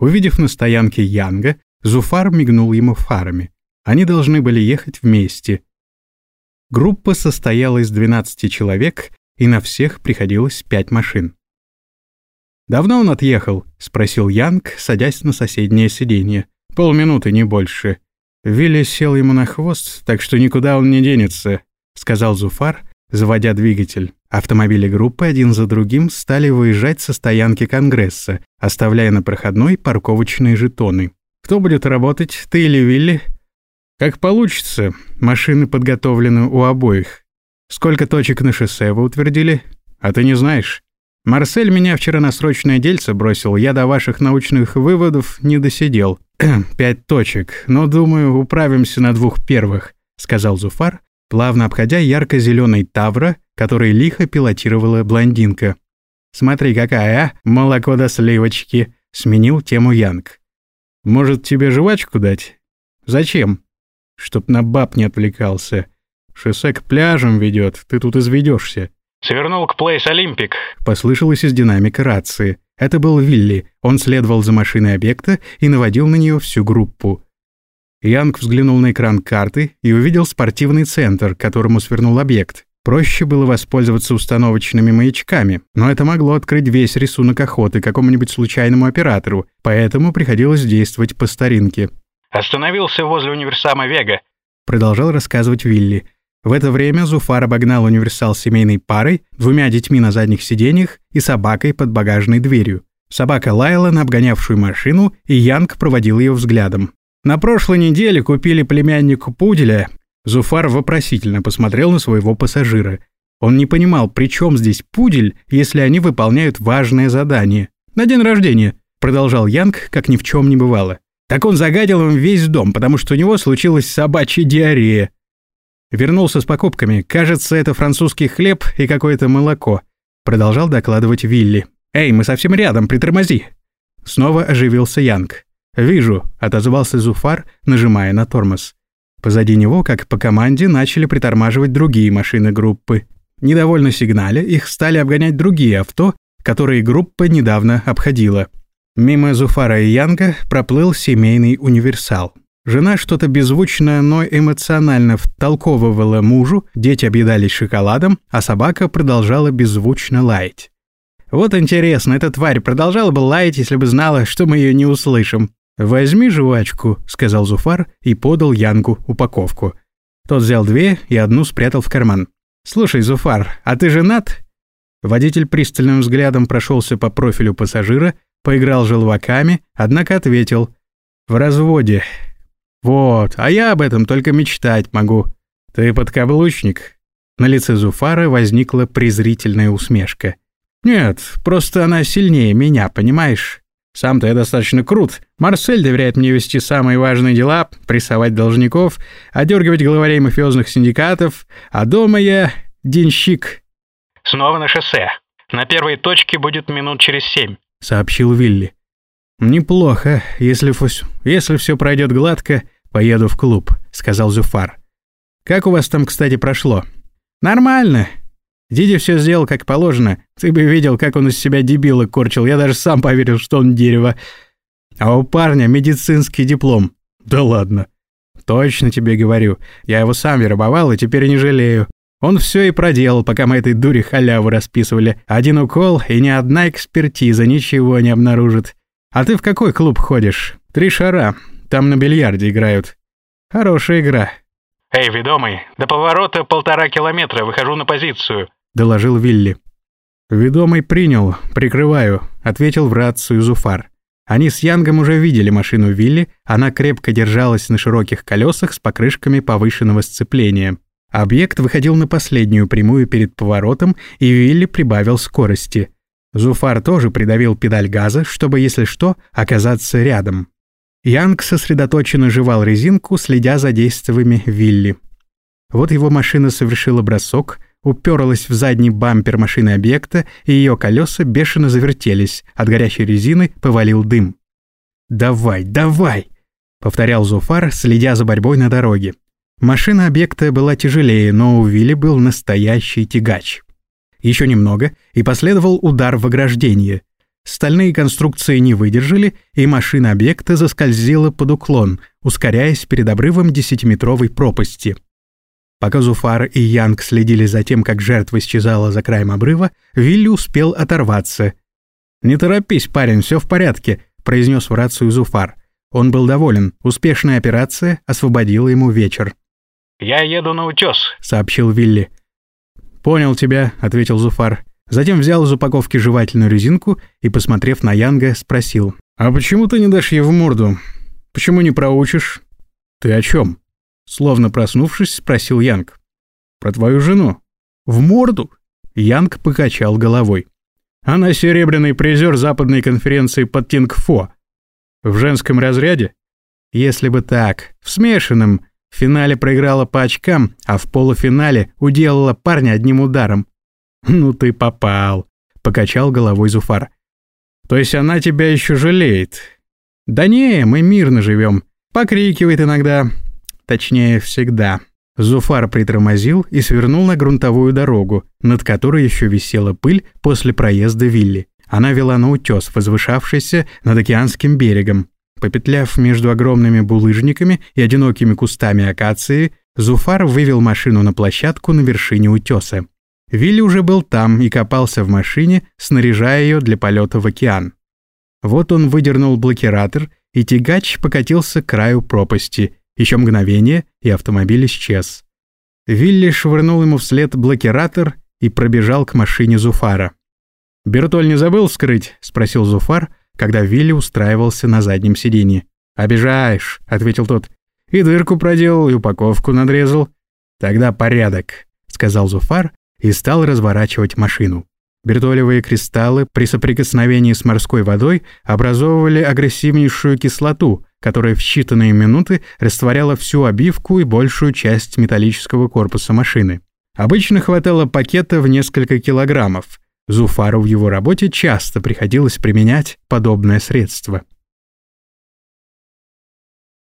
Увидев на стоянке Янга, Зуфар мигнул ему фарами. Они должны были ехать вместе. Группа состояла из 12 человек, и на всех приходилось пять машин. «Давно он отъехал?» — спросил Янг, садясь на соседнее сиденье. «Полминуты, не больше». Вилли сел ему на хвост, так что никуда он не денется, сказал Зуфар, заводя двигатель. Автомобили группы один за другим стали выезжать со стоянки Конгресса, оставляя на проходной парковочные жетоны. «Кто будет работать, ты или Вилли?» «Как получится. Машины подготовлены у обоих. Сколько точек на шоссе вы утвердили? А ты не знаешь?» «Марсель меня вчера на срочное дельце бросил, я до ваших научных выводов не досидел. «Пять точек, но, думаю, управимся на двух первых», — сказал Зуфар, плавно обходя ярко-зеленый Тавра, который лихо пилотировала блондинка. «Смотри, какая, а? Молоко до сливочки!» — сменил тему Янг. «Может, тебе жвачку дать?» «Зачем?» «Чтоб на баб не отвлекался. Шоссе к пляжам ведет, ты тут изведешься. «Свернул к Плейс Олимпик», — послышалось из динамика рации. Это был Вилли. Он следовал за машиной объекта и наводил на нее всю группу. Янг взглянул на экран карты и увидел спортивный центр, к которому свернул объект. Проще было воспользоваться установочными маячками, но это могло открыть весь рисунок охоты какому-нибудь случайному оператору, поэтому приходилось действовать по старинке. «Остановился возле универсама Вега», — продолжал рассказывать Вилли. В это время Зуфар обогнал универсал семейной парой, двумя детьми на задних сиденьях и собакой под багажной дверью. Собака лаяла на обгонявшую машину, и Янг проводил ее взглядом. На прошлой неделе купили племяннику пуделя. Зуфар вопросительно посмотрел на своего пассажира. Он не понимал, при чем здесь пудель, если они выполняют важное задание. «На день рождения», — продолжал Янг, как ни в чем не бывало. Так он загадил им весь дом, потому что у него случилась собачья диарея. Вернулся с покупками. Кажется, это французский хлеб и какое-то молоко. Продолжал докладывать Вилли. «Эй, мы совсем рядом, притормози!» Снова оживился Янг. «Вижу», — отозвался Зуфар, нажимая на тормоз. Позади него, как по команде, начали притормаживать другие машины группы. Недовольно сигналя, их стали обгонять другие авто, которые группа недавно обходила. Мимо Зуфара и Янга проплыл семейный универсал. Жена что-то беззвучно, но эмоционально втолковывала мужу, дети объедались шоколадом, а собака продолжала беззвучно лаять. Вот интересно, эта тварь продолжала бы лаять, если бы знала, что мы ее не услышим. «Возьми жвачку», — сказал Зуфар и подал Янгу упаковку. Тот взял две и одну спрятал в карман. «Слушай, Зуфар, а ты женат?» Водитель пристальным взглядом прошелся по профилю пассажира, поиграл желваками, однако ответил «В разводе, «Вот, а я об этом только мечтать могу. Ты подкаблучник?» На лице Зуфара возникла презрительная усмешка. «Нет, просто она сильнее меня, понимаешь? Сам-то я достаточно крут. Марсель доверяет мне вести самые важные дела, прессовать должников, одергивать главарей мафиозных синдикатов, а дома я денщик». «Снова на шоссе. На первой точке будет минут через семь», — сообщил Вилли. «Неплохо. Если, если все пройдет гладко, поеду в клуб», — сказал Зуфар. «Как у вас там, кстати, прошло?» «Нормально. Диди все сделал как положено. Ты бы видел, как он из себя дебила корчил. Я даже сам поверил, что он дерево. А у парня медицинский диплом. Да ладно. Точно тебе говорю. Я его сам вербовал и теперь не жалею. Он все и проделал, пока мы этой дуре халяву расписывали. Один укол и ни одна экспертиза ничего не обнаружит. А ты в какой клуб ходишь? Три шара. Там на бильярде играют. Хорошая игра. Эй, ведомый, до поворота полтора километра, выхожу на позицию. Доложил Вилли. Ведомый принял, прикрываю, ответил в рацию Зуфар. Они с Янгом уже видели машину Вилли, она крепко держалась на широких колесах с покрышками повышенного сцепления. Объект выходил на последнюю прямую перед поворотом, и Вилли прибавил скорости – Зуфар тоже придавил педаль газа, чтобы, если что, оказаться рядом. Янг сосредоточенно жевал резинку, следя за действиями Вилли. Вот его машина совершила бросок, уперлась в задний бампер машины объекта, и ее колеса бешено завертелись, от горящей резины повалил дым. «Давай, давай!» — повторял Зуфар, следя за борьбой на дороге. Машина объекта была тяжелее, но у Вилли был настоящий тягач. Еще немного, и последовал удар в ограждение. стальные конструкции не выдержали, и машина объекта заскользила под уклон, ускоряясь перед обрывом десятиметровой пропасти. Пока Зуфар и Янг следили за тем, как жертва исчезала за краем обрыва, Вилли успел оторваться. «Не торопись, парень, все в порядке», — произнес в рацию Зуфар. Он был доволен. Успешная операция освободила ему вечер. «Я еду на утес», — сообщил Вилли. «Понял тебя», — ответил Зуфар. Затем взял из упаковки жевательную резинку и, посмотрев на Янга, спросил. «А почему ты не дашь ей в морду? Почему не проучишь?» «Ты о чем?» Словно проснувшись, спросил Янг. «Про твою жену». «В морду?» Янг покачал головой. «Она серебряный призер западной конференции под Тингфо. В женском разряде? Если бы так. В смешанном. В финале проиграла по очкам, а в полуфинале уделала парня одним ударом. «Ну ты попал», — покачал головой Зуфар. «То есть она тебя еще жалеет?» «Да не, мы мирно живем. Покрикивает иногда. Точнее, всегда». Зуфар притормозил и свернул на грунтовую дорогу, над которой еще висела пыль после проезда Вилли. Она вела на утес, возвышавшийся над океанским берегом. Попетляв между огромными булыжниками и одинокими кустами акации, Зуфар вывел машину на площадку на вершине утеса. Вилли уже был там и копался в машине, снаряжая ее для полета в океан. Вот он выдернул блокиратор, и тягач покатился к краю пропасти. Еще мгновение, и автомобиль исчез. Вилли швырнул ему вслед блокиратор и пробежал к машине Зуфара. «Бертоль не забыл скрыть?» — спросил Зуфар, когда Вилли устраивался на заднем сиденье. «Обижаешь», — ответил тот. «И дырку проделал, и упаковку надрезал». «Тогда порядок», — сказал Зуфар и стал разворачивать машину. Бертолевые кристаллы при соприкосновении с морской водой образовывали агрессивнейшую кислоту, которая в считанные минуты растворяла всю обивку и большую часть металлического корпуса машины. Обычно хватало пакета в несколько килограммов. Зуфару в его работе часто приходилось применять подобное средство.